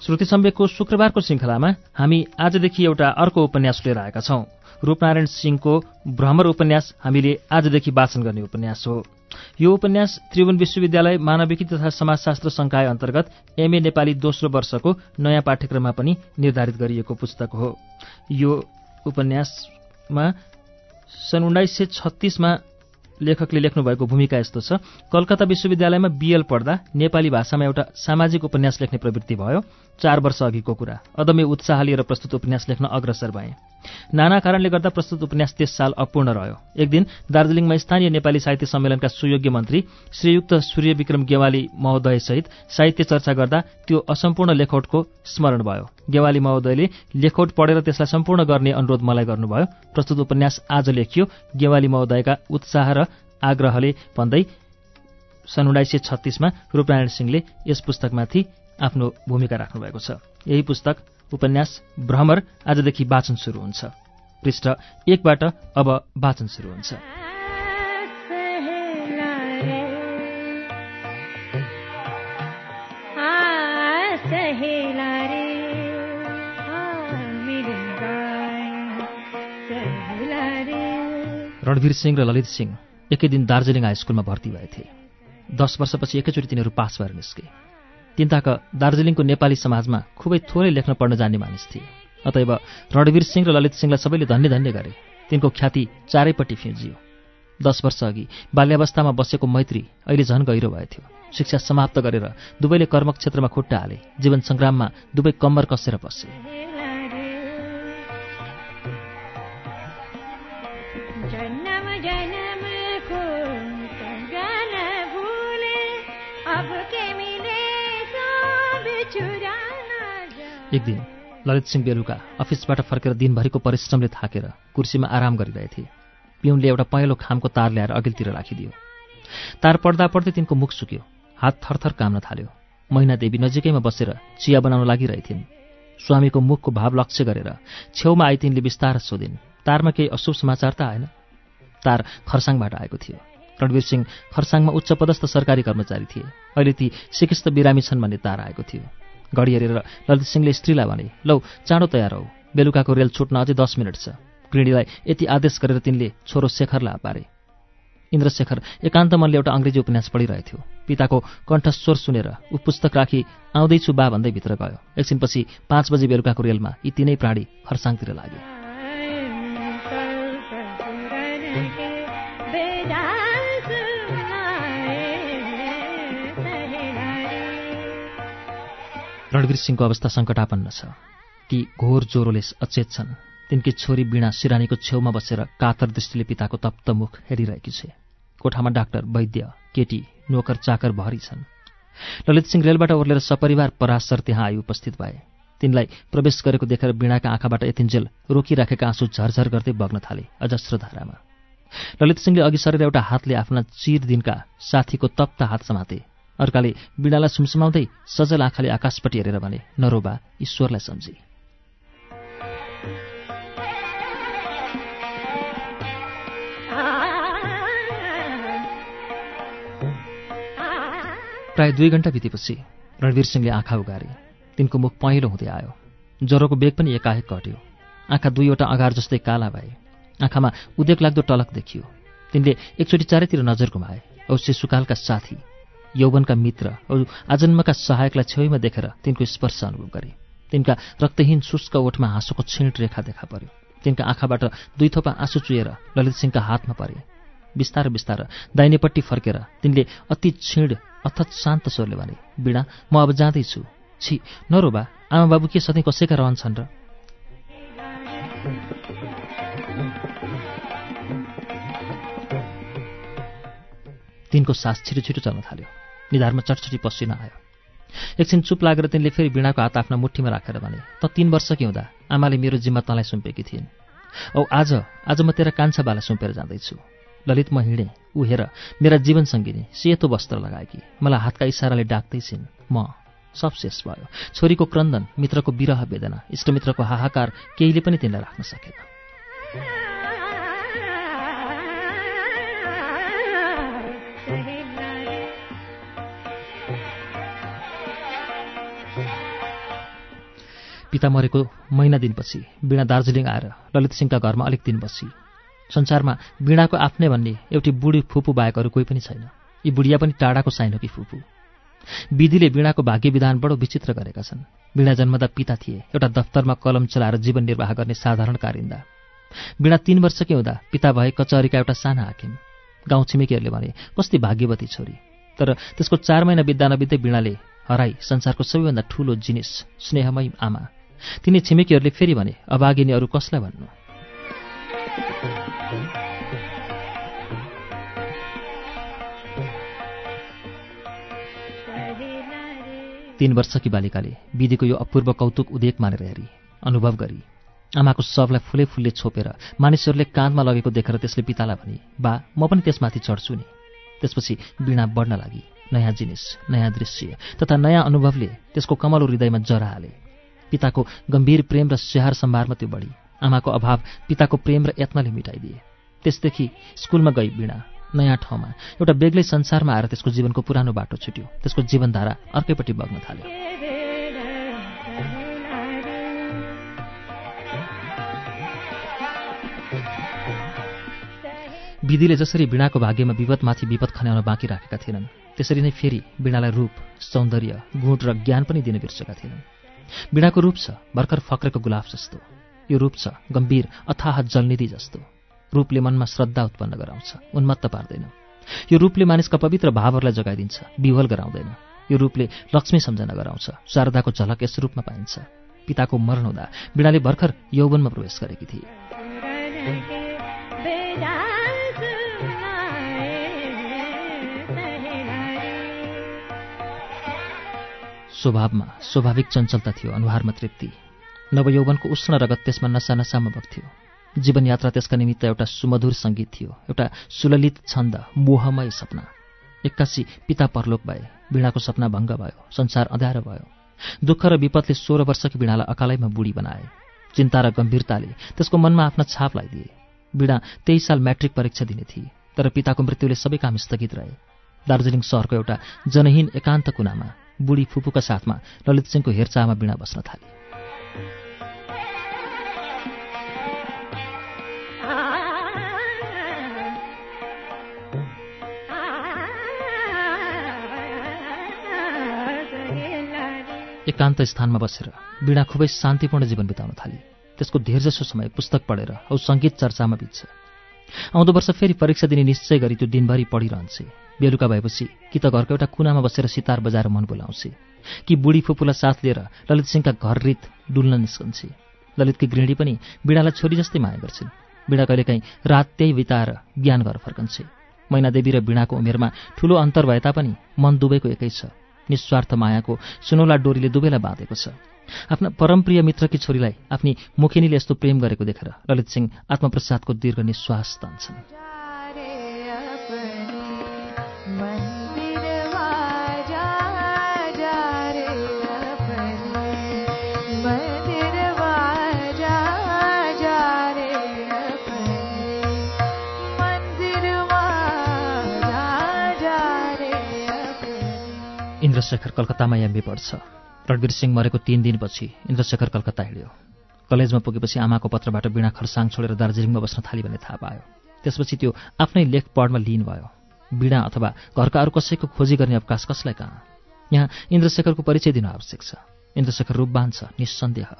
श्रुति सम्वेकको शुक्रबारको श्रृङ्खलामा हामी आजदेखि एउटा अर्को उपन्यास लिएर आएका छौं। रूपनारायण सिंहको भ्रमर उपन्यास हामीले आजदेखि वाचन गर्ने उपन्यास हो। यो उपन्यास त्रिभुवन विश्वविद्यालय मानविकी तथा समाजशास्त्र संकाय अन्तर्गत एमए नेपाली दोस्रो वर्षको नयाँ पाठ्यक्रममा पनि निर्धारित गरिएको पुस्तक हो। यो उपन्यासमा सन् उन्नाइस सय छत्तीसमा लेखकले लेख्नुभएको भूमिका यस्तो छ कलकत्ता विश्वविद्यालयमा बिएल पढ्दा नेपाली भाषामा एउटा सामाजिक उपन्यास लेख्ने प्रवृत्ति भयो। चार वर्ष अघिको कुरा। अदम्य उत्साह लिएर प्रस्तुत उपन्यास लेख्न अग्रसर भए। नाना कारणले गर्दा प्रस्तुत उपन्यास त्यस साल अपूर्ण रह्यो। एक दिन दार्जीलिङमा स्थानीय नेपाली साहित्य सम्मेलनका सुयोग्य मन्त्री श्रीयुक्त सूर्य विक्रम गेवाली महोदयसहित साहित्य चर्चा गर्दा त्यो असम्पूर्ण लेखौटको स्मरण भयो। गेवाली महोदयले लेखौट पढेर त्यसलाई सम्पूर्ण गर्ने अनुरोध मलाई गर्नुभयो। प्रस्तुत उपन्यास आज लेखियो। गेवाली महोदयका उत्साह र आग्रहले भन्दै सन् उन्नाइस सय छत्तीसमा रूपनारायण सिंहले यस पुस्तकमाथि आफ्नो भूमिका राख्नुभएको छ। यही पुस्तक उपन्यास भ्रमर आजदेखि वाचन सुरु हुन्छ। पृष्ठ एकबाट अब वाचन सुरु हुन्छ। रणवीर सिंह र ललित सिंह एकै दिन दार्जिलिङ हाई स्कुलमा भर्ती भएथे। दस वर्षपछि एकैचोटि तिनीहरू पास भएर निस्के। तिनताका दार्जिलिङको नेपाली समाजमा खुबै थोरै लेख्न पढ्न जान्ने मानिस थिए। अतएव रणवीर सिंह र ललित सिंहलाई सबैले धन्य धन्य गरे। तिनको ख्याति चारैपट्टि फिँजियो। दस वर्ष अघि बाल्यावस्थामा बसेको मैत्री अहिले झन गहिरो भएथ्यो शिक्षा समाप्त गरेर दुवैले कर्मक्षेत्रमा खुट्टा हाले। जीवन सङ्ग्राममा दुवै कम्मर कसेर बसे। एक दिन ललित सिंह बेलुका अफिसबाट फर्केर दिनभरिको परिश्रमले थाकेर कुर्सीमा आराम गरिरहेथे। पिउनले एउटा पहेँलो खामको तार ल्याएर अघिल्तिर राखिदियो। तार पढ्दा पढ्दै तिनको मुख सुक्यो हात थरथर काम्न थाल्यो। मैना देवी नजिकैमा बसेर चिया बनाउन लागिरहेथिन्। स्वामीको मुखको भाव लक्ष्य गरेर छेउमा आई तिनले बिस्तार सोधिन् तारमा केही अशुभ समाचार त आएन। तार खरसाङबाट आएको थियो। रणवीर सिंह खरसाङमा उच्च पदस्थ सरकारी कर्मचारी थिए। अहिले ती सिकिस्त बिरामी छन् भन्ने तार आएको थियो। घडी हेरेर ललित सिंहले स्त्रीलाई भने लौ चाँडो तयार हौ। बेलुकाको रेल छुट्न अझै दस मिनट छ। गृहिणीलाई यति आदेश गरेर तिनले छोरो शेखरलाई पारे। इन्द्रशेखर एकान्त मनले एउटा अङ्ग्रेजी उपन्यास पढिरहेथ्यो। पिताको कण्ठस्वर सुनेर ऊ पुस्तक राखी आउँदैछु बा भन्दै भित्र गयो। एकछिनपछि पाँच बजी बेलुकाको रेलमा यी तिनै प्राणी खरसाङतिर लागे रणवीर सिंहको अवस्था सङ्कटापन्न छ। ती घोर ज्वरोले अचेत छन्। तिनकी छोरी वीणा सिरानीको छेउमा बसेर कातर दृष्टिले पिताको तप्त मुख हेरिरहेकी छे। कोठामा डाक्टर वैद्य केटी नोकर चाकर भरी छन्। ललित सिंह रेलबाट ओर्लेर सपरिवार पराशर त्यहाँ आइ उपस्थित भए। तिनलाई प्रवेश गरेको देखेर वीणाका आँखाबाट यतिन्जेल रोकिराखेका आँसु झरझर गर्दै बग्न थाले अजस्र धारामा। ललित सिंहले अघि सरेर एउटा हातले आफ्ना चिर दिनका साथीको तप्त हात समाते। अर्काले बिडालाई सुमसुमाउँदै सजल आँखाले आकाशपट्टि हेरेर भने नरोबा ईश्वरलाई सम्झे। प्राय दुई घण्टा बितेपछि रणवीर सिंहले आँखा उगारे। तिनको मुख पहेँलो हुँदै आयो। ज्वरोको बेग पनि एकाएक घट्यो। आँखा दुईवटा अगार जस्तै काला भए। आँखामा उदेक लाग्दो टलक देखियो। तिनले एकचोटि चारैतिर नजर घुमाए। औ शिशुकालका साथी। यौवनका मित्र अरू आजन्मका सहायकलाई छेउमा देखेर तिनको स्पर्श अनुभव गरे। तिनका रक्तहीन शुष्क ओठमा हाँसोको छिण रेखा देखा पर्यो। तिनका आँखाबाट दुई थोपा आँसु चुएर ललित सिंहका हातमा परे। बिस्तार बिस्तार दाहिनेपट्टि फर्केर तिनले अति छिण अथत शान्त स्वरले भने बिना म अब जाँदैछु। छि नरोबा आमा बाबु के सधैँ कसैका रहन्छन् र तिनको सास छिटो छिटो चल्न थाल्यो। निधारमा चटचटी पसिना आयो। एकछिन चुप लागेर तिनले फेरि वीणाको हात आफ्ना मुठीमा राखेर भने त तीन वर्ष कि हुँदा? आमाले मेरो जिम्मा तँलाई सुम्पेकी थिइन्। औ आज आज म तेरा कान्छा बाला सुम्पेर जाँदैछु। ललित म हिँडेँ ऊ हेर मेरा जीवन सङ्गिनी सेतो वस्त्र लगाएकी मलाई हातका इसाराले डाक्दैछिन्। म सब शेष भयो। छोरीको क्रन्दन मित्रको विरह वेदना इष्टमित्रको हाहाकार केहीले पनि तिनलाई राख्न सकेन। पिता मरेको महिना दिनपछि वीणा दार्जिलिङ आएर ललित सिंहका घरमा अलिक दिन बसी। संसारमा वीणाको आफ्नै भन्ने एउटी बुढी फुपू बाहेक अरू कोही पनि छैन। यी बुढिया पनि टाढाको साइनो कि फुपू। विधिले वीणाको भाग्य विधान बडो विचित्र गरेका छन्। वीणा जन्मदा पिता थिए एउटा दफ्तरमा कलम चलाएर जीवन निर्वाह गर्ने साधारण कारिन्दा। वीणा तीन वर्षकै हुँदा पिता भए कचहरीका एउटा साना हाकिम। गाउँ छिमेकीहरूले भने कस्ती भाग्यवती छोरी। तर त्यसको चार महिना बित्दा नबित्दै वीणाले हराई संसारको सबैभन्दा ठूलो जिनिस स्नेहमय आमा तिनी छिमेकीहरूले फेरि भने अभागिनी अरू कसलाई भन्नु? तीन वर्षकी बालिकाले विधिको यो अपूर्व कौतुक उदेक मानेर हेरी अनुभव गरी आमाको शवलाई फुले फुलले छोपेर मानिसहरूले काँधमा लगेको देखेर त्यसले पितालाई भने बा म पनि त्यसमाथि चढ्छु नि। त्यसपछि वीणा बढ्न लागि नयाँ जिनिस नयाँ दृश्य तथा नयाँ अनुभवले त्यसको कमलो हृदयमा जरा हाले। पिताको गम्भीर प्रेम र स्याहार सम्भारमा त्यो बढी। आमाको अभाव पिताको प्रेम र यत्नले मिटाइदिए। त्यसदेखि स्कुलमा गई वीणा नयाँ ठाउँमा। एउटा बेग्लै संसारमा आएर त्यसको जीवनको पुरानो बाटो छुट्यो। त्यसको जीवनधारा अर्कैपट्टि बग्न थाल्यो। विधिले जसरी वीणाको भाग्यमा विपदमाथि विपद खन्याउन बाँकी राखेका थिएनन् त्यसरी नै फेरि वीणालाई रूप सौन्दर्य गुण र ज्ञान पनि दिन बिर्सेका थिएनन्। वीणाको रूप छ भर्खर फक्रेको गुलाफ जस्तो। यो रूप छ गम्भीर अथाह जलनिधि जस्तो। रूपले मनमा श्रद्धा उत्पन्न गराउँछ उन्मत्त पार्दैन। यो रूपले मानिसका पवित्र भावहरूलाई जगाइदिन्छ विवल गराउँदैन। यो रूपले लक्ष्मी सम्झना गराउँछ शारदाको झलक यस रूपमा पाइन्छ। पिताको मरण हुँदा वीणाले भर्खर यौवनमा प्रवेश गरेकी थिए। स्वभावमा स्वाभाविक चञ्चलता थियो अनुहारमा तृप्ति। नवयौवनको उष्ण रगत त्यसमा नसा नसामा बग्थ्यो। जीवनयात्रा त्यसका निमित्त एउटा सुमधुर सङ्गीत थियो एउटा सुललित छन्द मोहमय सपना। एक्कासी पिता परलोक भए वीणाको सपना भङ्ग भयो संसार अँध्यारो भयो। दुःख र विपदले सोह्र वर्षकी वीणालाई अकालैमा बुढी बनाए। चिन्ता र गम्भीरताले त्यसको मनमा आफ्ना छाप लगाइदिए वीणा तेइस साल म्याट्रिक परीक्षा दिने थिए तर पिताको मृत्युले सबै काम स्थगित रहे। दार्जिलिङ सहरको एउटा जनहीन एकान्त कुनामा बुढी फुपूका साथमा ललित सिंहको हेरचाहमा बिना बस्न थाले। एकान्त स्थानमा बसेर बिना खुबै शान्तिपूर्ण जीवन बिताउन थाले। त्यसको धेरजसो समय पुस्तक पढेर औ सङ्गीत चर्चामा बित्छ। आउँदो वर्ष फेरि परीक्षा दिने निश्चय गरी त्यो दिनभरि पढिरहन्छे। बेलुका भएपछि कि त घरको एउटा कुनामा बसेर सितार बजाएर मन बोलाउँछे कि बुढी फुपूलाई साथ लिएर ललित सिंहका घर रित डुल्न निस्कन्छे। ललितकी गृहिणी पनि बिडालाई छोरी जस्तै माया गर्छिन्। बिडा कहिलेकाहीँ रात त्यही बिताएर ज्ञान घर फर्कन्छे। मैनादेवी र बिडाको उमेरमा ठूलो अन्तर भए तापनि मन दुवैको एकै छ। निस्वार्थ मायाको सुनौला डोरीले दुवैलाई बाँधेको छ। आफ्ना परमप्रिय मित्रकी छोरीलाई आफ्नी मुखिनीले यस्तो प्रेम गरेको देखेर ललित सिंह आत्मप्रसादको दीर्घ निश्वास तान्छन्। इन्द्रशेखर कलकत्तामा एमबी पढ्छ। रणवीर सिंह मरेको तीन दिनपछि इन्द्रशेखर कलकत्ता हिँड्यो। कलेजमा पुगेपछि आमाको पत्रबाट बिना खरसाङ छोडेर दार्जिलिङमा बस्न थाली भन्ने थाहा पायो। त्यसपछि त्यो आफ्नै लेख पढमा लिन भयो। बिना अथवा घरका अरू कसैको खोजी गर्ने अवकाश कसलाई कहाँ? यहाँ इन्द्रशेखरको परिचय दिन आवश्यक छ। इन्द्रशेखर रूपवान छ निस्सन्देह।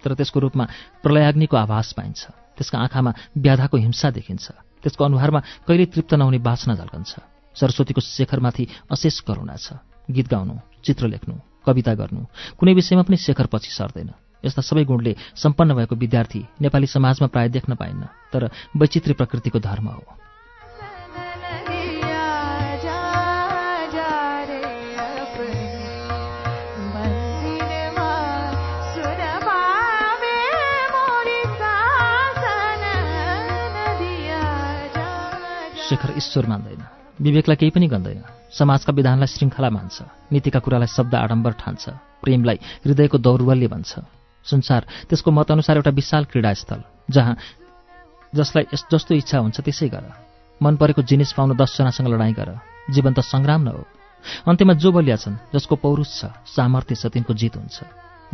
तर त्यसको रूपमा प्रलयाग्निको आभास पाइन्छ। त्यसका आँखामा व्याधाको हिंसा देखिन्छ। त्यसको अनुहारमा कहिल्यै तृप्त नहुने बासना झल्कन्छ। सरस्वतीको शेखरमाथि अशेष करुणा छ। गीत गाउनु चित्र लेख्नु कविता गर्नु कुनै विषयमा पनि शेखर पछि सर्दैन। यस्ता सबै गुणले सम्पन्न भएको विद्यार्थी नेपाली समाजमा प्राय देख्न पाइन्न तर वैचित्र्य प्रकृतिको धर्म हो। शेखर ईश्वर मान्दैन। विवेकलाई केही पनि गन्दैन। समाजका विधानलाई श्रृङ्खला मान्छ। नीतिका कुरालाई शब्द आडम्बर ठान्छ। प्रेमलाई हृदयको दौर्बल्य भन्छ। संसार त्यसको मतअनुसार एउटा विशाल क्रीडास्थल जहाँ जसलाई जस्तो इच्छा हुन्छ त्यसै गर। मन परेको जिनिस पाउन दसजनासँग लडाइँ गर। जीवन त सङ्ग्राम न हो। अन्त्यमा जो बलिया छन् जसको पौरुष छ सामर्थ्य छ तिनको जित हुन्छ।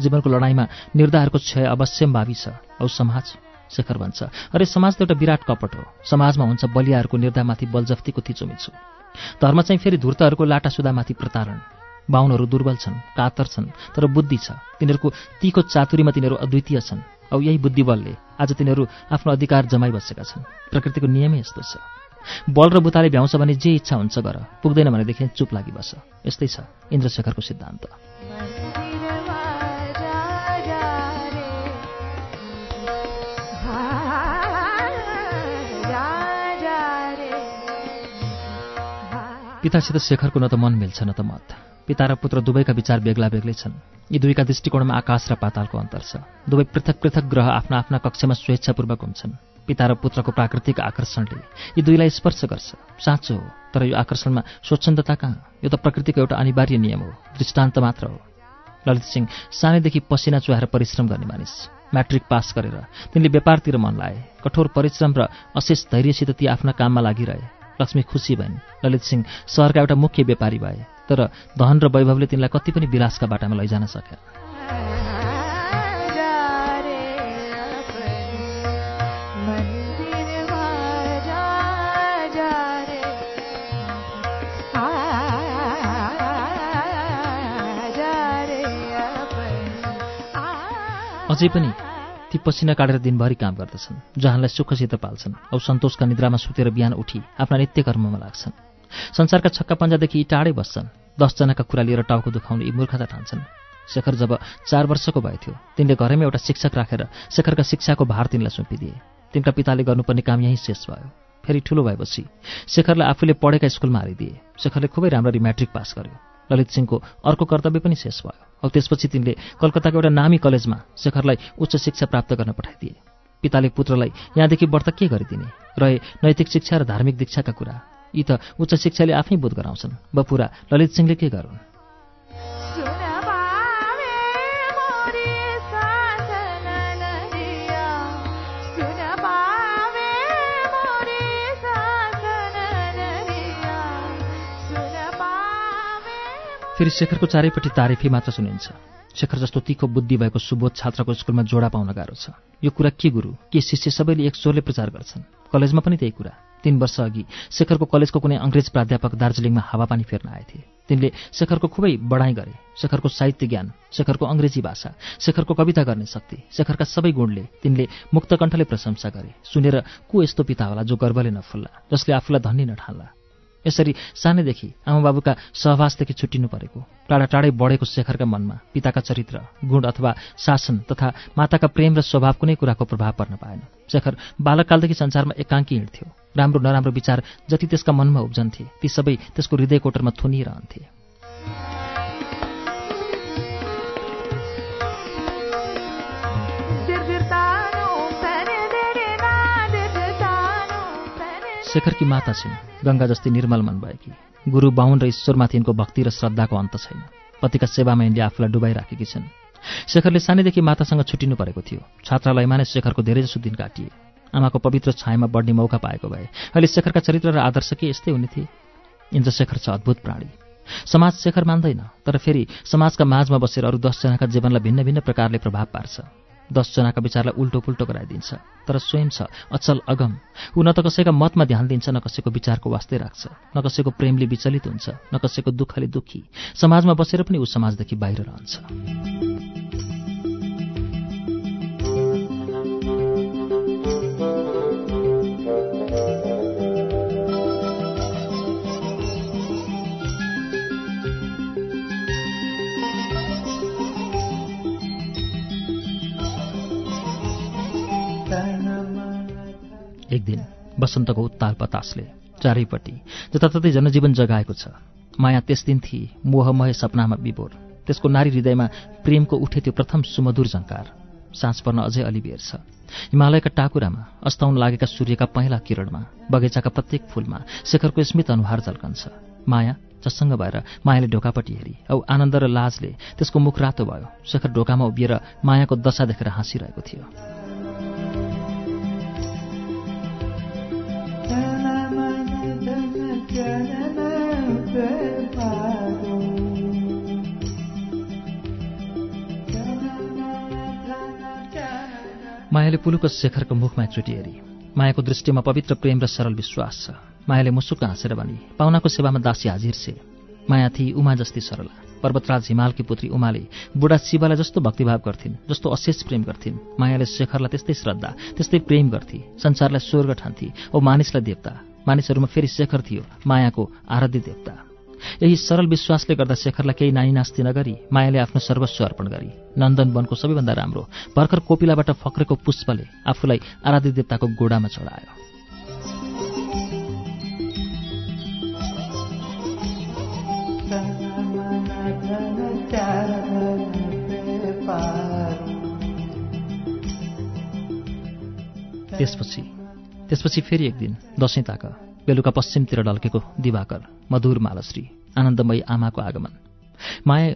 जीवनको लडाइँमा निर्धारको क्षय अवश्यम्भावी छ। औ समाज शेखर भन्छ अरे समाज त एउटा विराट कपट हो। समाजमा हुन्छ बलियाहरूको निर्धामाथि बलजफ्तीको थिचोमिचो धर्म चाहिँ फेरि धूर्तहरूको लाटासुदामाथि प्रतारण। बाहुनहरू दुर्बल छन् कातर छन् तर बुद्धि छ। तिनीहरूको तीको चातुरीमा तिनीहरू अद्वितीय छन्। औ यही बुद्धिबलले आज तिनीहरू आफ्नो अधिकार जमाइबसेका छन्। प्रकृतिको नियमै यस्तो छ। बल र बुताले भ्याउँछ भने जे इच्छा हुन्छ गर। पुग्दैन भनेदेखि चुप लागि बस यस्तै छ इन्द्रशेखरको सिद्धान्त। पितासित शेखरको न त मन मिल्छ न त मत। पिता र पुत्र दुवैका विचार बेग्ला बेग्लै छन्। यी दुईका दृष्टिकोणमा आकाश र पातालको अन्तर छ। दुवै पृथक पृथक ग्रह आफ्ना आफ्ना कक्षमा स्वेच्छापूर्वक हुन्छन्। पिता र पुत्रको प्राकृतिक आकर्षणले यी दुईलाई स्पर्श गर्छ। साँचो हो तर यो आकर्षणमा स्वच्छन्दता कहाँ? यो त प्रकृतिको एउटा अनिवार्य नियम हो दृष्टान्त मात्र हो। ललित सिंह सानैदेखि पसिना चुहाएर परिश्रम गर्ने मानिस। म्याट्रिक पास गरेर तिनले व्यापारतिर मन लाए कठोर परिश्रम र अशेष धैर्यसित ती आफ्ना काममा लागिरहे। लक्ष्मी खुसी भइन्। ललित सिंह सहरका एउटा मुख्य व्यापारी भए तर धन र वैभवले तिनलाई कति पनि विलासका बाटामा लैजान सके अझै पनि ती पसिना काटेर दिनभरि काम गर्दछन् जहाँलाई सुखसित पाल्छन् औ सन्तोषका निद्रामा सुतेर बिहान उठी आफ्ना नित्य कर्ममा लाग्छन्। संसारका छक्का पन्जादेखि यी टाढै बस्छन् दसजनाका कुरा लिएर टाउको दुखाउने यी मूर्खता ठान्छन्। शेखर जब चार वर्षको भएथ्यो तिनले घरैमा एउटा शिक्षक राखेर शेखरका शिक्षाको भार तिनलाई सुम्पिदिए। तिनका पिताले गर्नुपर्ने काम यहीँ शेष भयो। फेरि ठुलो भएपछि शेखरलाई आफूले पढेका स्कुलमा हालिदिए शेखरले खुबै राम्ररी म्याट्रिक पास गर्यो। ललित सिंहको अर्को कर्तव्य पनि शेष भयो। औ त्यसपछि तिनले कलकत्ताको एउटा नामी कलेजमा शेखरलाई उच्च शिक्षा प्राप्त गर्न पठाइदिए। पिताले पुत्रलाई यहाँदेखि व्रत के गरिदिने? रहे नैतिक शिक्षा र धार्मिक दीक्षाका कुरा। यी त उच्च शिक्षाले आफै बोध गराउँछन्। बपुरा ललित सिंहले के गरून्? फेरि शेखरको चारैपट्टि तारिफी मात्र सुनिन्छ। शेखर जस्तो तिखो बुद्धि भएको सुबोध छात्रको स्कुलमा जोडा पाउन गाह्रो छ। यो कुरा के गुरु? के शिष्य सबैले एक स्वरले प्रचार गर्छन्? कलेजमा पनि त्यही कुरा। तीन वर्ष अघि शेखरको कलेजको कुनै अङ्ग्रेज प्राध्यापक दार्जिलिङमा हावापानी फेर्न आएथे तिनले शेखरको खुबै बढाइ गरे। शेखरको साहित्य ज्ञान शेखरको अङ्ग्रेजी भाषा शेखरको कविता गर्ने शक्ति शेखरका सबै गुणले तिनले मुक्तकण्ठले प्रशंसा गरे। सुनेर को यस्तो पिता होला जो गर्वले नफुल्ला जसले आफूलाई धन्य नठान्ला? यसरी सानैदेखि आमाबाबुका सहवासदेखि छुट्टिनु परेको टाढा टाढै बढेको शेखरका मनमा पिताका चरित्र गुण अथवा शासन तथा माताका प्रेम र स्वभाव कुनै कुराको प्रभाव पर्न पाएन। शेखर बालककालदेखि संसारमा एकाङ्की हिँड्थ्यो। राम्रो नराम्रो विचार जति त्यसका मनमा उब्जन्थे ती सबै त्यसको हृदय कोटरमा थुनिरहन्थे। शेखरकी माता छिन्। गङ्गा जस्तै निर्मल मन भएकी। गुरु बाहुन र ईश्वरमाथि यिनको भक्ति र श्रद्धाको अन्त छैन। पतिका सेवामा यिनले आफूलाई डुबाइराखेकी छन्। शेखरले सानैदेखि मातासँग छुट्टिनु परेको थियो। छात्रालयमा नै शेखरको धेरैजसो दिन काटिए। आमाको पवित्र छायामा बढ्ने मौका पाएको भए। अहिले शेखरका चरित्र र आदर्श के यस्तै हुने थिए? इन्द्रशेखर छ अद्भुत प्राणी। समाज शेखर मान्दैन तर फेरि समाजका माझमा बसेर अरू दसजनाका जीवनलाई भिन्न भिन्न प्रकारले प्रभाव पार्छ। दसजनाका विचारलाई उल्टो पुल्टो गराइदिन्छ तर स्वयं छ अचल अगम। ऊ न त कसैका मतमा ध्यान दिन्छ न कसैको विचारको वास्तै राख्छ न कसैको प्रेमले विचलित हुन्छ न कसैको दुःखले दुःखी। समाजमा बसेर पनि ऊ समाजदेखि बाहिर रहन्छ। एक दिन वसन्तको उत्ताल बतासले चारैपट्टि जताततै जनजीवन जगाएको छ। माया त्यस दिन थिए मोहमय सपनामा विभोर। त्यसको नारी हृदयमा प्रेमको उठे त्यो प्रथम सुमधुर झङ्कार। साँझ पर्न अझै अलि बेर छ। हिमालयका टाकुरामा अस्ताउन लागेका सूर्यका पहेँला किरणमा बगैँचाका प्रत्येक फूलमा शेखरको स्मित अनुहार झल्कन्छ। माया चस्सङ्ग भएर मायाले ढोकापट्टि हेरी औ आनन्द र लाजले त्यसको मुख रातो भयो। शेखर ढोकामा उभिएर मायाको दशा देखेर हाँसिरहेको थियो। मायाले पुलुको शेखरको मुखमा एकचोटि हेरी। मायाको दृष्टिमा पवित्र प्रेम र सरल विश्वास छ। मायाले मुसुक्क हाँसेर भनी पाहुनाको सेवामा दासी हाजिर छे। माया थिए उमा जस्ती सरला। पर्वतराज हिमालकी पुत्री उमाले बुढा शिवलाई जस्तो भक्तिभाव गर्थिन् जस्तो अशेष प्रेम गर्थिन्। मायाले शेखरलाई त्यस्तै श्रद्धा त्यस्तै प्रेम गर्थे। संसारलाई स्वर्ग ठान्थे। औ मानिसलाई देवता। मानिसहरूमा फेरि शेखर थियो मायाको आराध्य देवता। यही सरल विश्वासले गर्दा शेखरलाई केही नानी नास्ति नगरी मायाले आफ्नो सर्वस्व अर्पण गरी। नन्दन वनको सबैभन्दा राम्रो भर्खर कोपिलाबाट फक्रेको पुष्पले आफूलाई आराध्य देवताको गोडामा चढायो। त्यसपछि त्यसपछि फेरि एक दिन दसैँ ताक। बेलुका पश्चिमतिर ढल्केको दिवाकर मधुर मालश्री आनन्दमयी आमाको आगमन। माया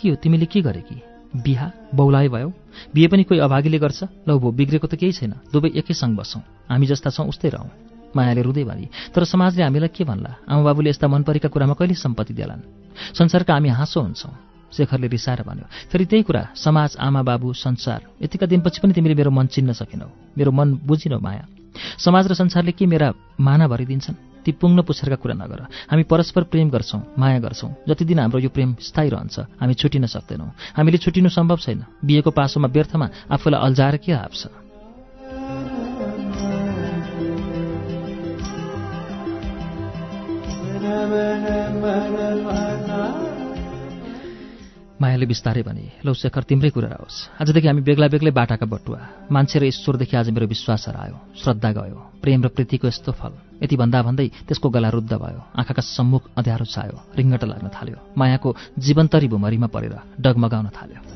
के हो तिमीले के गरे कि? बिहा बौलाइ भयो? बिहे पनि कोही अभागीले गर्छ? लौ भो बिग्रेको त केही छैन। दुवै एकैसँग बसौँ। हामी जस्ता छौँ उस्तै रहौँ। मायाले रुँदै भने तर समाजले हामीलाई के भन्ला? आमाबाबुले यस्ता मन परेका कुरामा कहिले सम्पत्ति देलान् संसारका हामी हाँसो हुन्छौँ। शेखरले रिसाएर भन्यो फेरि त्यही कुरा समाज आमा बाबु संसार यतिका दिनपछि पनि तिमीले मेरो मन चिन्न सकेनौ। मेरो मन बुझिनौ माया। समाज र संसारले के मेरा माना भरिदिन्छन्? ती पुग्न पुछेरका कुरा नगर। हामी परस्पर प्रेम गर्छौँ माया गर्छौँ। जति दिन हाम्रो यो प्रेम स्थायी रहन्छ हामी छुटिन सक्दैनौँ। हामीले छुटिनु सम्भव छैन। बिहेको पासोमा व्यर्थमा आफूलाई अल्झाएर के हाप्छ? मायाले बिस्तारै भने लौ शेखर तिम्रै कुरा होस् आजदेखि हामी बेग्ला बेग्लै बाटाका बटुवा। मान्छे र ईश्वरदेखि आज मेरो विश्वास हरायो श्रद्धा गयो प्रेम र प्रीतिको यस्तो फल। यति भन्दा भन्दै त्यसको गला रुद्ध भयो आँखाका सम्मुख अँध्यारो छायो रिङ्गट लाग्न थाल्यो मायाको जीवन्तरी भुमरीमा परेर डगमगाउन थाल्यो।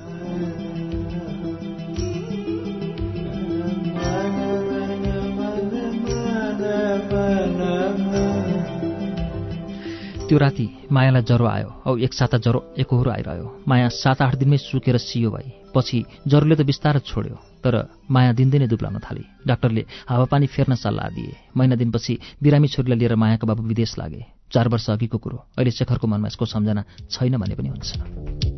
त्यो राति मायालाई ज्वरो आयो। औ एक साता ज्वरो एकहोरो आइरह्यो। माया सात आठ दिनमै सुकेर सियो भई। पछि ज्वरोले त बिस्तारै छोड्यो तर माया दिनदिनै दुब्लाउन थाली। डाक्टरले हावापानी फेर्न सल्लाह दिए। महिना दिनपछि बिरामी छोरीलाई लिएर मायाको बाबु विदेश लागे। चार वर्ष अघिको कुरो। अहिले शेखरको मनमा यसको सम्झना छैन भने पनि हुन्छ।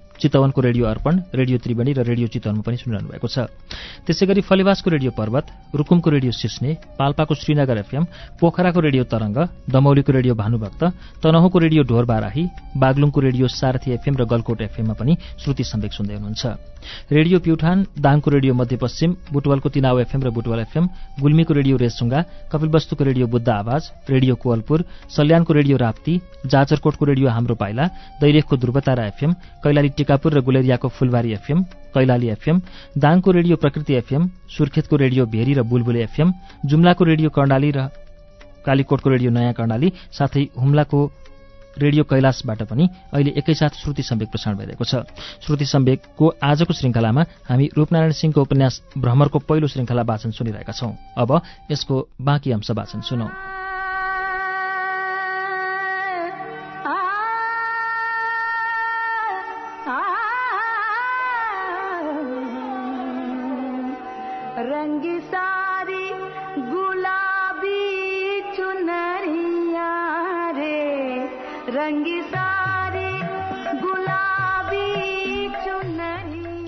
चितवनको रेडियो अर्पण रेडियो त्रिवेणी र रेडियो चितवनमा पनि सुनिरहनु भएको छ। त्यसै गरी फलेवासको रेडियो पर्वत रुकुमको रेडियो सिस्ने पाल्पाको श्रीनगर एफएम पोखराको रेडियो तरंग दमौलीको रेडियो भानुभक्त तनहुको रेडियो ढोर बाराही बागलुङको रेडियो सारथी एफएम र गलकोट एफएममा पनि श्रुति सम्वेक सुन्दै हुनुहुन्छ। रेडियो प्युठान दाङको रेडियो मध्यपश्चिम बुटवलको तिनाउ एफएम र बुटवल एफएम गुल्मीको रेडियो रेसुङ्गा कपिलवस्तुको रेडियो बुद्ध आवाज रेडियो कोवलपुर सल्यानको रेडियो राप्ती जाजरकोटको रेडियो हाम्रो पाइला दैलेखको ध्रुवतारा एफएम कैलाली टिकापुर र गुलेरियाको फुलबारी एफएम कैलाली एफएम दाङको रेडियो प्रकृति एफएम सुर्खेतको रेडियो भेरी र बुलबुले एफएम जुम्लाको रेडियो कर्णाली र कालीकोटको रेडियो नयाँ कर्णाली साथै हुम्लाको रेडियो कैलाशबाट पनि अहिले एकैसाथ श्रुति सम्वेक प्रसारण भइरहेको छ। श्रुति सम्वेकको आजको श्रृङ्खलामा हामी रूपनारायण सिंहको उपन्यास भ्रमरको पहिलो श्रृङ्खला वाचन सुनिरहेका छौं। अब यसको बाँकी अंश वाचन सुनौ।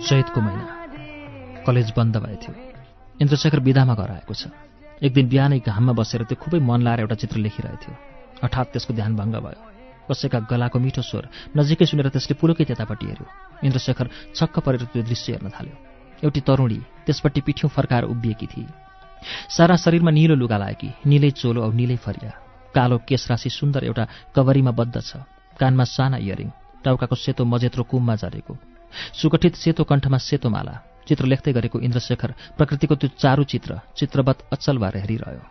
चैतको महिना। कलेज बन्द भएथ्यो इन्द्रशेखर विधामा घर आएको छ। एक दिन बिहानै घाममा बसेर त्यो खुबै मन लाएर एउटा चित्र लेखिरहेथ्यो। हठात् त्यसको ध्यान भङ्ग भयो। कसैका गलाको मिठो स्वर नजिकै सुनेर त्यसले पुलुकै त्यतापट्टि हेऱ्यो। इन्द्रशेखर छक्क परेर त्यो दृश्य हेर्न थाल्यो। एउटी तरुणी त्यसपट्टि पिठ्यौँ फर्काएर उभिएकी थिए सारा शरीरमा निलो लुगा लागेकी निलै चोलो औ निलै फरिया। कालो केशराशि सुन्दर एउटा कवरीमा बद्ध छ। कानमा साना इयरिङ टाउकाको सेतो मजेत्रो कुममा झरेको। सुगठित सेतो कण्ठमा सेतो माला चित्र लेख्दै गरेको इन्द्रशेखर प्रकृतिको त्यो चारु चित्र चित्रवत अचल भएर हेरिरह्यो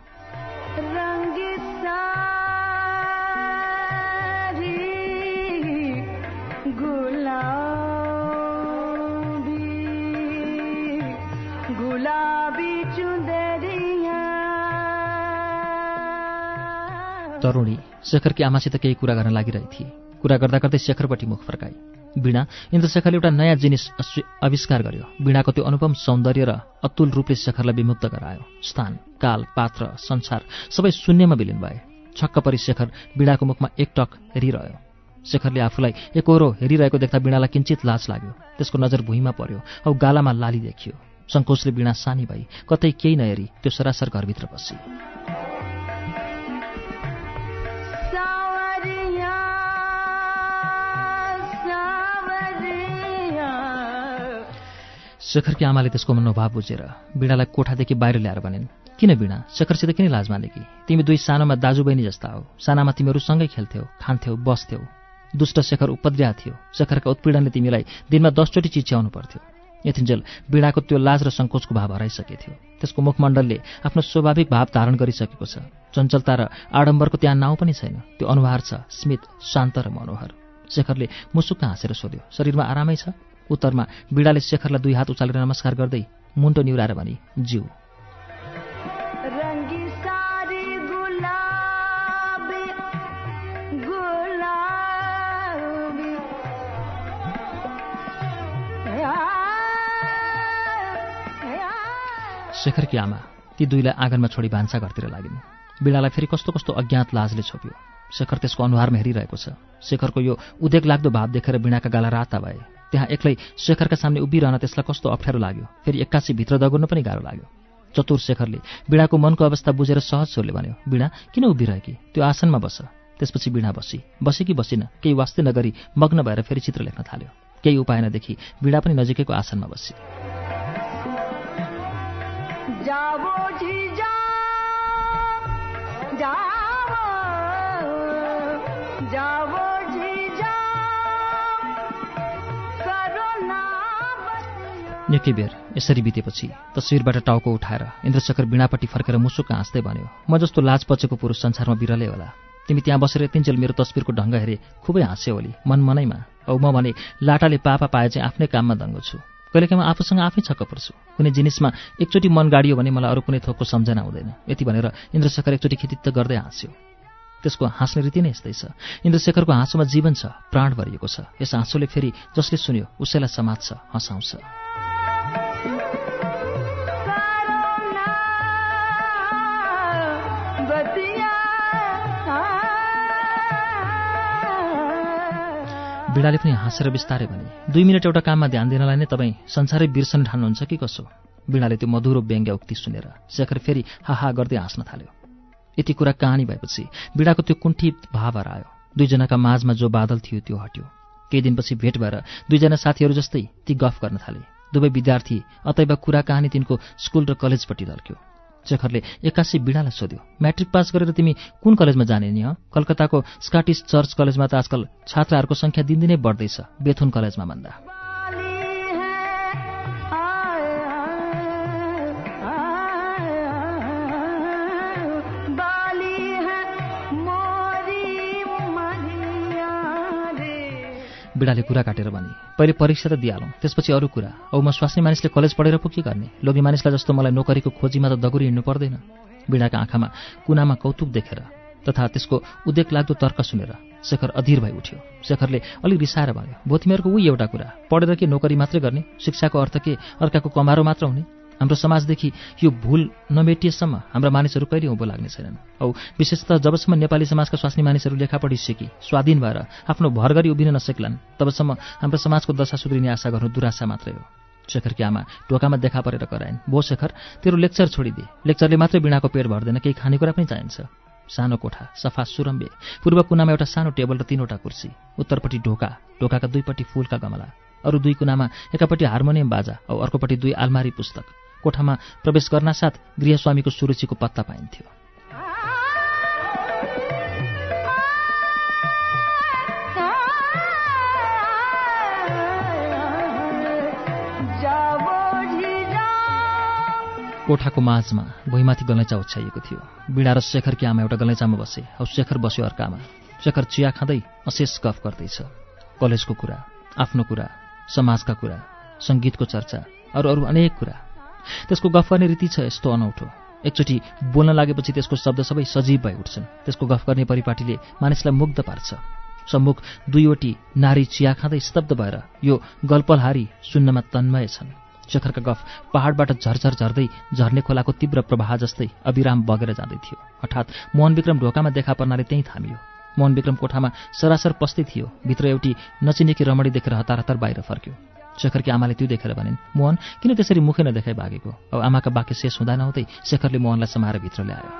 तरुणी शेखरकी आमासित केही कुरा गर्न लागिरहेकी थिए कुरा गर्दा गर्दै शेखरपट्टि मुख फर्काई। वीणा इन्द्रशेखरले एउटा नयाँ जिनिस आविष्कार गर्यो। वीणाको त्यो अनुपम सौन्दर्य र अतुल रूपले शेखरलाई विमुक्त गरायो। स्थान काल पात्र संसार सबै शून्यमा विलिन भए। छक्क परि शेखर वीणाको मुखमा एकटक हेरिरह्यो। शेखरले आफूलाई एकहोरो हेरिरहेको देख्दा वीणालाई किञ्चित लाज लाग्यो। त्यसको नजर भुइँमा पर्यो औ गालामा लाली देखियो। सङ्कोचले वीणा सानी भई कतै केही नहेरी त्यो सरासर घरभित्र बसी। शेखरकी आमाले त्यसको मनोभाव बुझेर वीणालाई कोठादेखि बाहिर ल्याएर भनिन् किन वीणा? शेखरसित किन लाज माने कि तिमी दुई सानोमा दाजुबहिनी जस्ता हो। सानामा तिमीहरू सँगै खेल्थ्यौ खान्थ्यौ बस्थ्यौ। दुष्ट शेखर उपद्रया थियो। शेखरका उत्पीडनले तिमीलाई दिनमा दसचोटि चिच्याउनु पर्थ्यो। यतिन्जेल वीणाको त्यो लाज र सङ्कोचको भाव हराइसकेको थियो त्यसको मुखमण्डलले आफ्नो स्वाभाविक भाव धारण गरिसकेको छ। चञ्चलता र आडम्बरको त्यहाँ नाउँ पनि छैन। त्यो अनुहार छ स्मित शान्त र मनोहर। शेखरले मुसुक्क हाँसेर सोध्यो शरीरमा आरामै छ? उत्तरमा वीणाले शेखरलाई दुई हात उचालेर नमस्कार गर्दै मुन्टो निहुराएर भनी जिउ। शेखरकी आमा ती दुईलाई आँगनमा छोडी भान्सा घरतिर लागिन्। वीणालाई फेरि कस्तो कस्तो अज्ञात लाजले छोप्यो। शेखर त्यसको अनुहारमा हेरिरहेको छ। शेखरको यो उदेक लाग्दो भाव देखेर वीणाका गाला राता भए। त्यहाँ एक्लै शेखरका सामने उभिरहन त्यसलाई कस्तो अप्ठ्यारो लाग्यो। फेरि एक्कासी भित्र दगुर्न पनि गाह्रो लाग्यो। चतुर शेखरले वीणाको मनको अवस्था बुझेर सहज स्वरले भन्यो वीणा किन उभिरहेकी? त्यो आसनमा बस। त्यसपछि वीणा बसी। बसी कि बसिन? केही वास्तै नगरी मग्न भएर फेरि चित्र लेख्न थाल्यो। केही उपाय नदेखि वीणा पनि नजिकैको आसनमा बसी। जी निकै बेर यसरी बितेपछि तस्विरबाट टाउको उठाएर इन्द्रशेखर वीणापट्टि फर्केर मुसुक्क हाँस्दै भन्यो म जस्तो लाज पचेको पुरुष संसारमा बिरलै होला। तिमी त्यहाँ बसेर तिनजेल मेरो तस्विरको ढङ्ग हेरे खुबै हाँस्यो होली मन मनैमा औ म भने लाटाले पापा पाए चाहिँ आफ्नै काममा दङ्गो छु। कहिलेकाहीँ म आफूसँग आफै छक्क पर्छु। कुनै जिनिसमा एकचोटि मन गाडियो भने मलाई अरू कुनै थोकको सम्झना हुँदैन। यति भनेर इन्द्रशेखर एकचोटि खितित्त गर्दै हाँस्यो। त्यसको हाँस्ने रीति नै यस्तै छ। इन्द्रशेखरको हाँसोमा जीवन छ प्राण भरिएको छ। यस हाँसोले फेरि जसले सुन्यो उसैलाई समात्छ हँसाउँछ। बिडाले पनि हाँसेर बिस्तारै भने दुई मिनट एउटा काममा ध्यान दिनलाई नै तपाईँ संसारै बिर्सने ठान्नुहुन्छ कि कसो बिडाले त्यो मधुरो व्यङ्ग्य उक्ति सुनेर शेखर फेरि हाहा गर्दै हाँस्न थाल्यो। यति कुरा कहानी भएपछि बिडाको त्यो कुण्ठित भाव हरायो दुईजनाका माझमा जो बादल थियो त्यो हट्यो। केही दिनपछि भेट भएर दुईजना साथीहरू जस्तै ती गफ गर्न थाले। दुवै विद्यार्थी अतैव कुरा कहानी तिनको स्कुल र कलेजपट्टि ढल्क्यो शेखरले एक्कासी बिडालाई सोध्यो म्याट्रिक पास गरेर तिमी कुन कलेजमा जाने नि हँ? कलकत्ताको स्काटिस चर्च कलेजमा त आजकल छात्राहरूको सङ्ख्या दिनदिनै बढ्दैछ बेथुन कलेजमा भन्दा। बिडाले कुरा काटेर भने पहिले परीक्षा त दिइहालौँ त्यसपछि अरू कुरा। औ म स्वास्नी मानिसले कलेज पढेर पो के गर्ने? लोभी मानिसलाई जस्तो मलाई नोकरीको खोजीमा त दगुरी हिँड्नु पर्दैन बिडाका आँखामा कुनामा कौतुक देखेर तथा त्यसको उदेक लाग्दो तर्क सुनेर शेखर अधीर भई उठ्यो। शेखरले अलिक रिसाएर भन्यो भो तिमीहरूको उही एउटा कुरा। पढेर के नोकरी मात्रै गर्ने? शिक्षाको अर्थ के? अर्काको कमारो मात्र हुने? हाम्रो समाजदेखि यो भूल नमेटिएसम्म हाम्रा मानिसहरू कहिले उँभो लाग्ने छैनन्। औ विशेषतः जबसम्म नेपाली समाजका स्वास्नी मानिसहरू लेखापढी सिकी स्वाधीन भएर आफ्नो भर गरी उभिन नसक्लान् तबसम्म हाम्रो समाजको दशा सुध्रिने आशा गर्नु दुराशा मात्रै हो। शेखरकी आमा ढोकामा देखा परेर कराइन् भो शेखर तेरो लेक्चर छोडिदिए लेक्चरले मात्रै बिनाको पेट भर्दैन केही खानेकुरा पनि चाहिन्छ। सानो कोठा सफा सुरम्बे। पूर्व कुनामा एउटा सानो टेबल र तीनवटा कुर्सी। उत्तरपट्टि ढोका ढोकाका दुईपट्टि फूलका गमला। अरू दुई कुनामा एकापट्टि हार्मोनियम बाजा औ अर्कोपट्टि दुई आलमारी पुस्तक। कोठामा प्रवेश गर्नासाथ गृहस्वामीको सुरुचिको पत्ता पाइन्थ्यो। कोठाको माझमा भुइँमाथि गलैँचा ओछ्याइएको थियो। बिडा र शेखरकी आमा एउटा गलैँचामा बसे औ शेखर बस्यो अर्कामा। शेखर चिया खाँदै अशेष गफ गर्दैछ। कलेजको कुरा आफ्नो कुरा समाजका कुरा सङ्गीतको चर्चा अरू अरू अनेक कुरा। त्यसको गफ गर्ने रीति छ यस्तो अनौठो। एकचोटि बोल्न लागेपछि त्यसको शब्द सबै सजीव भइ उठ्छन्। त्यसको गफ गर्ने परिपाटीले मानिसलाई मुग्ध पार्छ। सम्मुख दुईवटी नारी चिया खाँदै स्तब्ध भएर यो गल्पलहारी सुन्नमा तन्मय छन्। शेखरका गफ पहाडबाट झरझर झर्दै झर्ने खोलाको तीव्र प्रवाह जस्तै अविराम बगेर जाँदै थियो। हठात् मोहन विक्रम ढोकामा देखा पर्नाले त्यहीँ थामियो। मोहन विक्रम कोठामा सरासर पस्दै थियो। भित्र एउटी नचिनेकी रमणी देखेर हतार हतार बाहिर फर्क्यो। शेखरकी आमाले त्यो देखेर भनिन् मोहन किन त्यसरी मुखै नदेखाइ भागेको? अब आमाका वाक्य शेष हुँदा नहुँदै शेखरले मोहनलाई समाएर भित्र ल्यायो।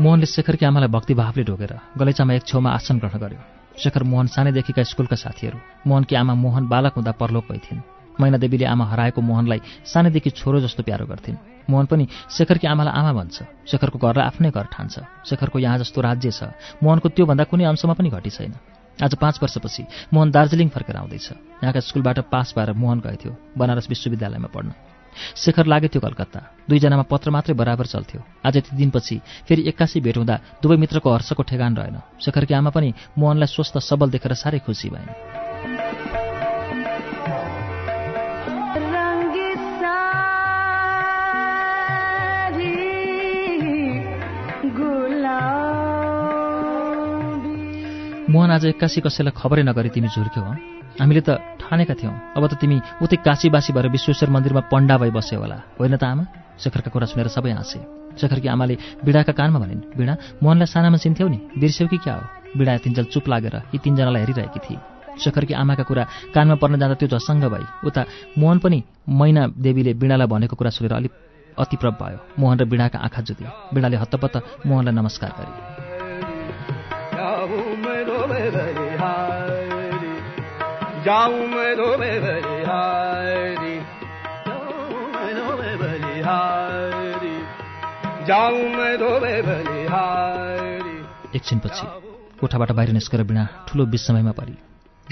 मोहनले शेखरकी आमालाई भक्तिभावले ढोगेर गलैँचामा एक छेउमा आसन ग्रहण गर्यो। शेखर मोहन सानैदेखिका स्कुलका साथीहरू मोहनकी आमा मोहन बालक हुँदा परलोक भइथिन् मैनादेवीले आमा हराएको मोहनलाई सानैदेखि छोरो जस्तो प्यारो गर्थिन्। मोहन पनि शेखरकी आमालाई आमा भन्छ। शेखरको घरलाई आफ्नै घर ठान्छ। शेखरको यहाँ जस्तो राज्य छ। मोहनको त्योभन्दा कुनै अंशमा पनि घटी छैन। आज पाँच वर्षपछि मोहन दार्जिलिङ फर्केर आउँदैछ। यहाँका स्कुलबाट पास भएर मोहन गएथ्यो बनारस विश्वविद्यालयमा पढ्न। शेखर लाग्यो थियो कलकत्ता। दुईजनामा पत्र मात्रै बराबर चल्थ्यो। आज यति दिनपछि फेरि एक्कासी भेट हुँदा दुवै मित्रको हर्षको ठेगान रहेन। शेखरकी आमा पनि मोहनलाई स्वस्थ सबल देखेर साह्रै खुसी भइन्। आज एक्कासी कसैलाई खबरै नगरी तिमी झुर्क्यौ हँ? हामीले त ठानेका थियौँ। अब त तिमी उतै काशीबासी भएर विश्वेश्वर मन्दिरमा पण्डा भई बस्यो होला। होइन त आमा? शेखरका कुरा सुनेर सबै हाँसे। शेखरकी आमाले बिडाका कानमा भनिन् बिडा मोहनलाई सानामा चिन्थ्यौ नि? बिर्स्यौ कि क्या हो? बिडा तिनजल चुप लागेर यी तिनजनालाई हेरिरहेकी थिए। शेखरकी आमाका कुरा कानमा पर्न जाँदा त्यो झसङ्ग भई उता मोहन पनि मैना देवीले बिडालाई भनेको कुरा सुनेर अलिक अतिप्रभ भयो। मोहन र बिडाका आँखा जुते बिडाले हत्तपत्त मोहनलाई नमस्कार गरे। एकछिनपछि कोठाबाट बाहिर निस्केर बिना ठुलो विस्मयमा परि।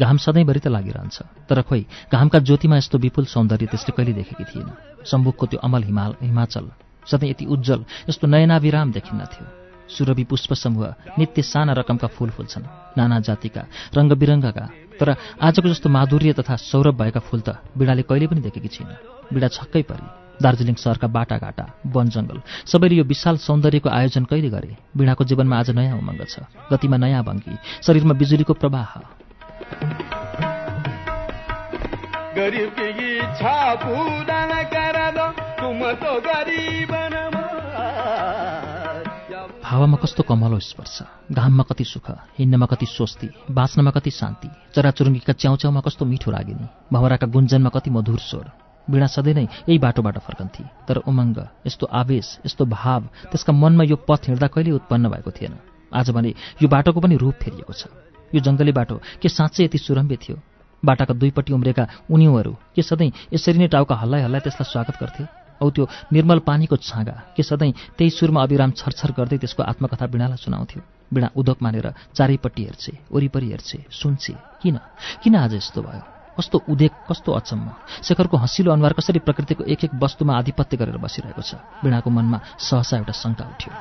घाम सधैँभरि त लागिरहन्छ। तर खोइ घामका ज्योतिमा यस्तो विपुल सौन्दर्य त्यसले कहिले देखेकी थिएन। सम्मुखको त्यो अमल हिमाल हिमाचल सधैँ यति उज्जवल यस्तो नयनाविराम देखिन्न थियो सुरभि पुष्प समूह नित्य साना रकमका फूल फुल्छन्। नाना जातिका रङ्गबिरङ्गका तर आजको जस्तो माधुर्य तथा सौरभ भएका फूल त बिडाले कहिले पनि देखेकी छैन। बिडा छक्कै परी। दार्जिलिङ सहरका बाटाघाटा वन जङ्गल सबैले यो विशाल सौन्दर्यको आयोजन कहिले गरे? बिडाको जीवनमा आज नयाँ उमङ्ग छ। गतिमा नयाँ भङ्गी। शरीरमा बिजुलीको प्रवाह। हावामा कस्तो कमलो स्पर्श? घाममा कति सुख हिँड्नमा कति स्वस्ति बाँच्नमा कति शान्ति चराचुरुङ्गीका च्याउच्याउमा कस्तो मिठो लागेनी भवराका गुन्जनमा कति मधुर स्वर। वीणा सधैँ नै यही बाटोबाट फर्कन्थे तर उमङ्ग यस्तो आवेश यस्तो भाव त्यसका मनमा यो पथ हिँड्दा कहिले उत्पन्न भएको थिएन। आज भने यो बाटोको पनि रूप फेरिएको छ। यो जङ्गली बाटो के साँच्चै यति सुरम्बे थियो? बाटाका दुईपट्टि उम्रेका उनीहरू के सधैँ यसरी नै टाउका हल्लाइ हल्लाइ त्यसलाई स्वागत गर्थे? औ त्यो निर्मल पानीको छाँगा के सधैँ त्यही सुरमा अविराम छरछर गर्दै त्यसको आत्मकथा बिणालाई सुनाउँथ्यो। बिणा उदक मानेर चारैपट्टि हेर्छे वरिपरि हेर्छे सुन्छे किन? किन आज यस्तो भयो? कस्तो उदेक कस्तो अचम्म? शेखरको हँसिलो अनुहार कसरी प्रकृतिको एक एक वस्तुमा आधिपत्य गरेर बसिरहेको छ? बिणाको मनमा सहसा एउटा शङ्का उठ्यो।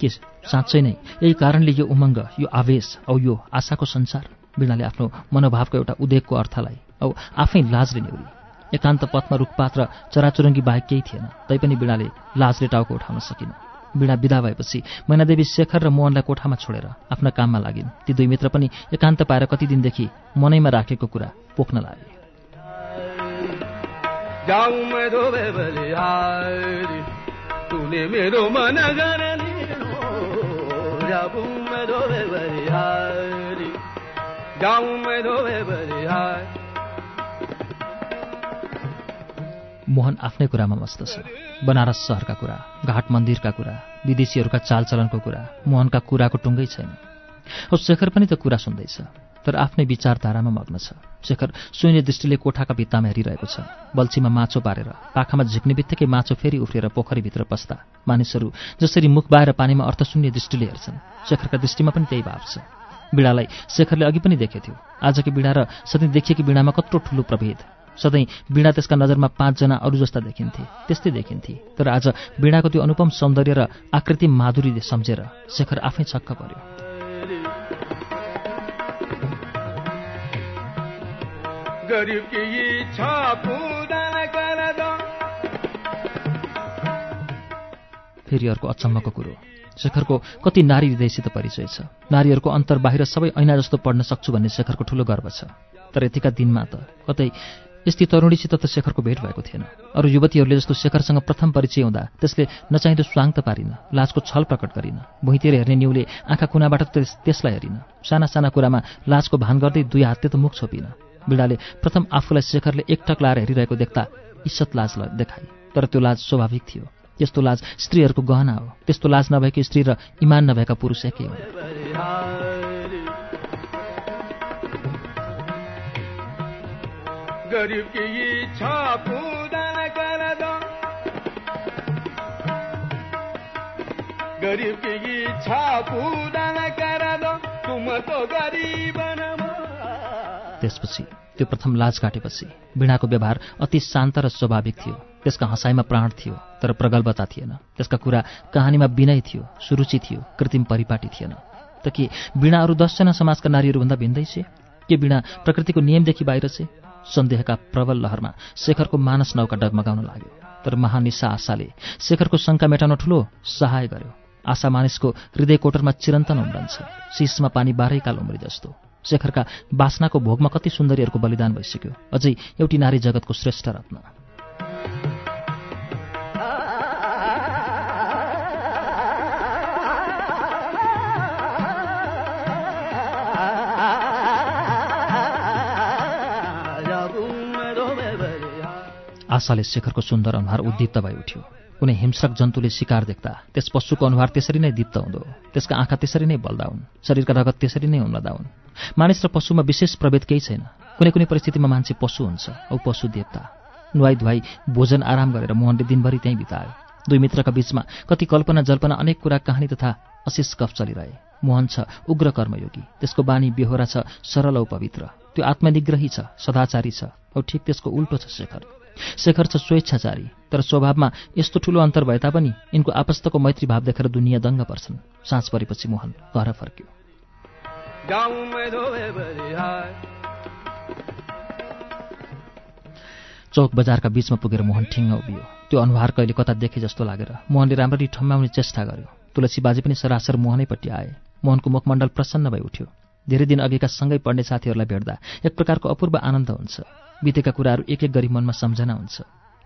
के साँच्चै नै यही कारणले यो उमङ्ग यो आवेश औ यो आशाको संसार बिणाले आफ्नो मनोभावको एउटा उदेकको अर्थलाई औ आफै लाजले न्यौरी एकान्त पथमा रुखपात र चराचुरुङ्गी बाहेक केही थिएन तैपनि बिणाले लाजले टाउको उठाउन सकिन। बिणा विदा भएपछि मैनादेवी शेखर र मोहनलाई कोठामा छोडेर आफ्ना काममा लागिन्। ती दुई मित्र पनि एकान्त पाएर कति दिनदेखि मनैमा राखेको कुरा पोख्न लागे। मोहन आफ्नै कुरामा मस्त छ। बनारस सहरका कुरा घाट मन्दिरका कुरा विदेशीहरूका चालचलनको कुरा मोहनका कुराको टुङ्गै छैन। औ शेखर पनि त कुरा सुन्दैछ। तर आफ्नै विचारधारामा मग्न छ। शेखर सुइने दृष्टिले कोठाका भित्तामा हेरिरहेको छ। बल्छीमा माछो पारेर पाखामा झिक्ने बित्तिकै माछो फेरि उफ्रिएर पोखरीभित्र पस्दा मानिसहरू जसरी मुख बाएर पानीमा अर्थशून्य दृष्टिले हेर्छन् शेखरका दृष्टिमा पनि त्यही भाव छ। बिडालाई शेखरले अघि पनि देखेथ्यो आजकी बिडा र सधैँ देखिएकी बिडामा कत्रो ठुलो प्रभेद। सधैँ वीणा त्यसका नजरमा पाँचजना अरू जस्ता देखिन्थे त्यस्तै देखिन्थे। तर आज वीणाको त्यो अनुपम सौन्दर्य र आकृति माधुरीले सम्झेर शेखर आफै छक्क पर्यो। गरिब की इच्छा फेरि अर्को अचम्मको कुरो। शेखरको कति नारी हृदयसित परिचय छ। नारीहरूको अन्तर बाहिर सबै ऐना जस्तो पढ्न सक्छु भन्ने शेखरको ठुलो गर्व छ। तर यतिका दिनमा त कतै यस्ती तरुणीसित त शेखरको भेट भएको थिएन। अरू युवतीहरूले जस्तो शेखरसँग प्रथम परिचय हुँदा त्यसले नचाहिँदो स्वाङ त पारिन लाजको छल प्रकट गरिन। भुइँतिर हेर्ने न्युले आँखा कुनाबाट त्यस त्यसलाई हेरिन साना साना कुरामा लाजको भान गर्दै दुई हातले त मुख छोपिन। बिडाले प्रथम आफूलाई शेखरले एकटक लाएर हेरिरहेको देख्दा इज्जत लाज देखाए तर त्यो लाज स्वाभाविक थियो। यस्तो लाज स्त्रीहरूको गहना हो। त्यस्तो लाज नभएकी स्त्री र इमान नभएका पुरुष एकै नमो। त्यसपछि त्यो प्रथम लाज काटेपछि वीणाको व्यवहार अति शान्त र स्वाभाविक थियो। त्यसका हँसाइमा प्राण थियो तर प्रगल्भता थिएन। त्यसका कुरा कहानीमा विनय थियो सुरुचि थियो कृत्रिम परिपाटी थिएन। त के वीणा अरू दसजना समाजका नारीहरूभन्दा भिन्दै छे? के वीणा प्रकृतिको नियमदेखि बाहिर छे? सन्देहका प्रबल लहरमा शेखरको मानस नौका डगमगाउन लाग्यो। तर महानिशा आशाले शेखरको शङ्का मेटाउन ठुलो सहाय गर्यो। आशा मानिसको हृदय कोटरमा चिरन्तन उम्रन्छ। शीशमा पानी बाह्रैकाल उम्री जस्तो। शेखरका बासनाको भोगमा कति सुन्दरीहरूको बलिदान भइसक्यो। अझै एउटी नारी जगतको श्रेष्ठ रत्न। आशाले शेखरको सुन्दर अनुहार उद्दीप्त भइ उठ्यो कुनै हिंस्रक जन्तुले शिकार देख्दा त्यस पशुको अनुहार त्यसरी नै दीप्त हुँदो त्यसका आँखा त्यसरी नै बल्दा हुन् शरीरका रगत त्यसरी नै उम्लदा हुन्। मानिस र पशुमा विशेष प्रभेद केही छैन। कुनै कुनै परिस्थितिमा मान्छे पशु हुन्छ औ पशु देवता। नुहाई धुवाई भोजन आराम गरेर मोहनले दिनभरि त्यहीँ बितायो दुई मित्रका बीचमा कति कल्पना जल्पना अनेक कुरा कहानी तथा अशेष गफ चलिरहे। मोहन छ उग्र कर्मयोगी। त्यसको बानी बेहोरा छ सरल औ पवित्र। त्यो आत्मनिग्रही छ सदाचारी छ औ ठिक त्यसको उल्टो छ शेखर। शेखर छ स्वेच्छाचारी तर स्वभावमा यस्तो ठुलो अन्तर भए तापनि यिनको आपस्तको मैत्री भाव देखेर दुनियाँ दङ्ग पर्छन्। साँझ परेपछि मोहन घर फर्क्यो। चौक बजारका बीचमा पुगेर मोहन ठिङ्ग उभियो। त्यो अनुहार कहिले कता देखे जस्तो लागेर मोहनले राम्ररी ठम्माउने चेष्टा गर्यो। तुलसी बाजे पनि सरासर मोहनैपट्टि आए। मोहनको मुखमण्डल प्रसन्न भइ उठ्यो। धेरै दिन अघिका सँगै पढ्ने साथीहरूलाई भेट्दा एक प्रकारको अपूर्व आनन्द हुन्छ। बितेका कुराहरू एक एक गरी मनमा सम्झना हुन्छ।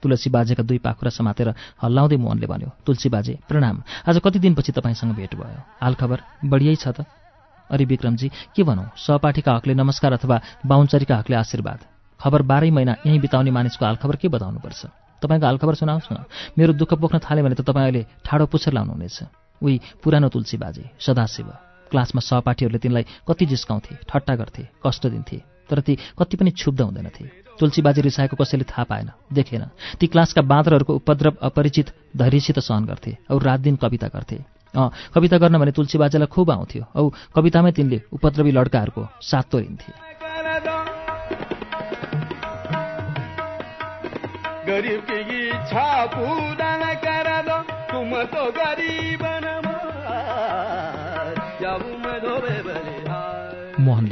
तुलसी बाजेका दुई पाखुरा समातेर हल्लाउँदै मोहनले भन्यो तुलसी बाजे प्रणाम। आज कति दिनपछि तपाईँसँग भेट भयो? हालखबर बढियै छ त। अरे विक्रमजी के भनौँ सहपाठीका हकले नमस्कार अथवा बाहुनचरीका हकले आशीर्वाद। खबर बाह्रै महिना यहीँ बिताउने मानिसको हालखबर के बताउनुपर्छ? तपाईँको हालखबर सुनाओस् न। मेरो दुःख पोख्न थाल्यो भने त तपाईँ अहिले ठाडो पुच्छर लाउनुहुनेछ उही पुरानो तुलसी बाजे सदाशिव। क्लासमा सहपाठीहरूले तिनलाई कति जिस्काउँथे ठट्टा गर्थे कष्ट दिन्थे तर ती कति पनि क्षुब्ध हुँदैनथे। तुलसी बाजे रिसाएको कसैले थाहा पाएन देखेन। ती क्लासका बाँदरहरूको उपद्रव अपरिचित धैर्यसित सहन गर्थे औ रात दिन कविता गर्थे। अँ कविता गर्न भने तुलसी बाजेलाई खुब आउँथ्यो औ कवितामै तिनले उपद्रवी लड्काहरूको साथ तोरिन्थे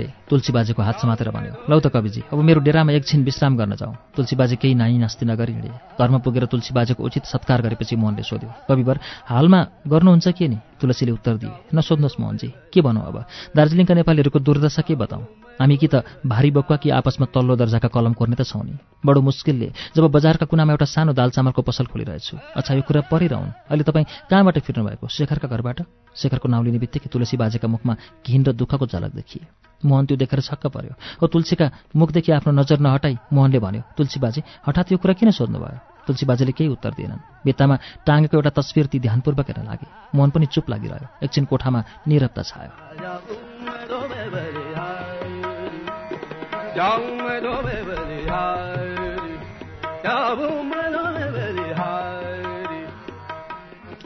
तुलसी बाजेको हात समातेर भन्यो लौ त कविजी अब मेरो डेरामा एकछिन विश्राम गर्न जाउँ। तुलसी बाजे केही नाइ नास्ति नगरी हिँडे घरमा पुगेर तुलसी बाजेको उचित सत्कार गरेपछि मोहनले सोध्यो कविवर हालमा गर्नुहुन्छ के नि? तुलसीले उत्तर दिए नसोध्नुहोस् मोहनजी के भनौँ अब? दार्जिलिङका नेपालीहरूको दुर्दशा के बताउँ? हामी कि त भारी बकुवा कि आपसमा तल्लो दर्जाका कलम कोर्ने त छौँ नि? बडो मुस्किलले जब बजारका कुनामा एउटा सानो दाल चामलको पसल खोलिरहेछु। अच्छा यो कुरा परिरहन्। अहिले तपाईँ कहाँबाट फिर्नु भएको शेखरका घरबाट? शेखरको नाउँ लिने बित्तिकै तुलसी बाजेका मुखमा घिन र दुःखको झलक देखिए मोहन त्यो देखेर छक्क पर्यो। ओ तुलसीका मुखदेखि आफ्नो नजर नहटाई मोहनले भन्यो। तुलसी बाजे हठात यो कुरा किन सोध्नुभयो? तुलसी बाजेले केही उत्तर दिएनन्। भित्तामा टाँगेको एउटा तस्विर ती ध्यानपूर्वक हेर्न लागे। मोहन पनि चुप लागिरह्यो। एकछिन कोठामा निरवता छायो।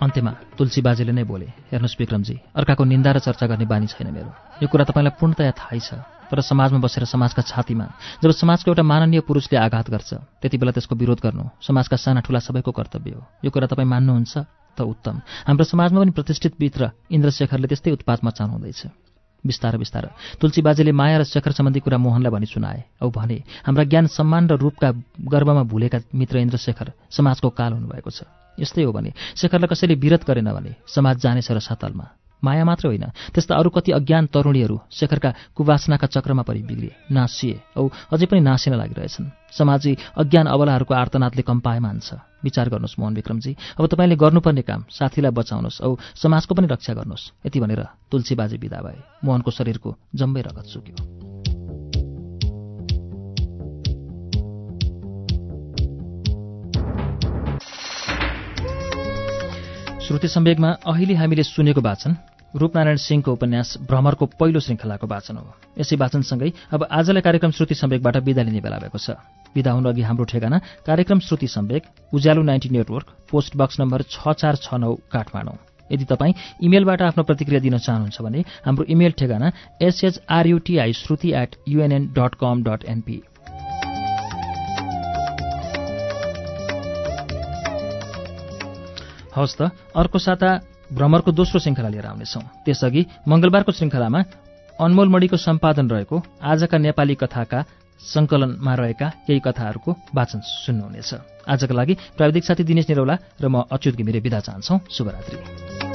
अन्त्यमा तुलसी बाजेले नै बोले हेर्नुहोस् विक्रमजी अर्काको निन्दा र चर्चा गर्ने बानी छैन मेरो। यो कुरा तपाईँलाई पूर्णतया थाहै छ तर समाजमा बसेर समाजका छातीमा जब समाजको एउटा माननीय पुरुषले आघात गर्छ त्यति बेला त्यसको विरोध गर्नु समाजका साना ठुला सबैको कर्तव्य हो। यो कुरा तपाईँ मान्नुहुन्छ? त उत्तम। हाम्रो समाजमा पनि प्रतिष्ठित मित्र इन्द्रशेखरले त्यस्तै उत्पात मचाउनु हुँदैछ बिस्तार बिस्तार। तुलसी बाजेले माया र शेखर सम्बन्धी कुरा मोहनलाई भनी सुनाए। औ भने हाम्रा ज्ञान सम्मान र रूपका गर्वमा भुलेका मित्र इन्द्रशेखर समाजको काल हुनुभएको छ। यस्तै हो भने शेखरलाई कसैले विरत गरेन भने समाज जानेछ र सतलमा। माया मात्र होइन। त्यस्ता अरू कति अज्ञान तरुणीहरू शेखरका कुवासनाका चक्रमा परि बिग्रिए। नासिए। औ अझै पनि नासिन लागिरहेछन्। समाजी अज्ञान अबलाहरूको आर्तनादले कम्पायमान छ विचार गर्नुहोस् मोहन विक्रमजी। अब तपाईँले गर्नुपर्ने काम साथीलाई बचाउनुहोस् औ समाजको पनि रक्षा गर्नुहोस्। यति भनेर तुलसी बाजे विदा भए। मोहनको शरीरको जम्बै रगत सुक्यो। श्रुति सम्वेगमा अहिले हामीले सुनेको वाचन रूपनारायण सिंहको उपन्यास भ्रमरको पहिलो श्रृङ्खलाको वाचन हो। यसै वाचनसँगै अब आजलाई कार्यक्रम श्रुति सम्वेकबाट विदा लिने बेला भएको छ। विदा हुनु अघि हाम्रो ठेगाना कार्यक्रम Shruti Sambeg Ujyalo ninety network post box number छ चार छ नौ काठमाडौँ। यदि तपाईँ इमेलबाट आफ्नो प्रतिक्रिया दिन चाहनुहुन्छ भने हाम्रो इमेल ठेगाना S H R U T I Shruti at UNN dot com dot NP हवस् त अर्को साता भ्रमरको दोस्रो श्रृङ्खला लिएर आउनेछौँ। त्यसअघि मङ्गलबारको श्रृङ्खलामा अनमोल मणिको सम्पादन रहेको आजका नेपाली कथाका सङ्कलनमा रहेका केही कथाहरूको वाचन सुन्नुहुनेछ। आजका लागि प्राविधिक साथी दिनेश निरौला र म अच्युत घिमिरे विदा चाहन्छौ। शुभरात्री।